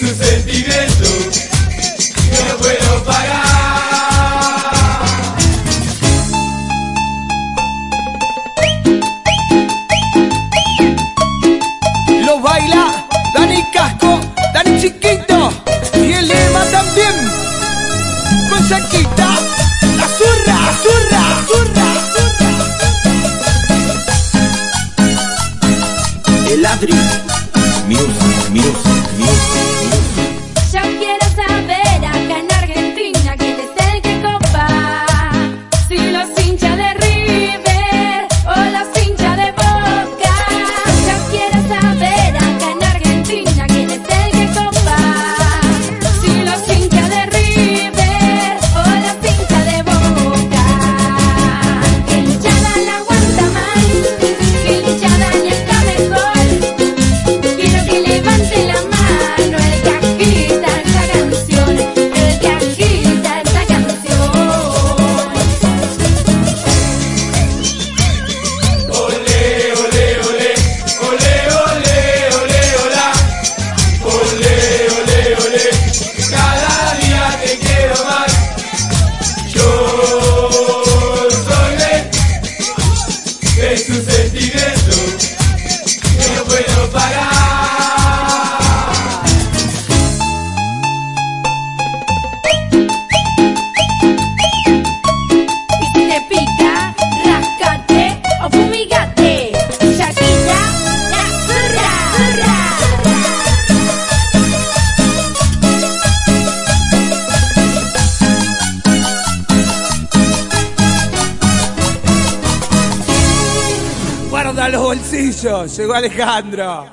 sus sentimientos. No lo puedo pagar. Lo baila Dani Casco, Dani Chiquito y el Ema también. Con Saquita, la zurra, la zurra. El Adri, music, music, music. Guarda los bolsillos, llegó Alejandro.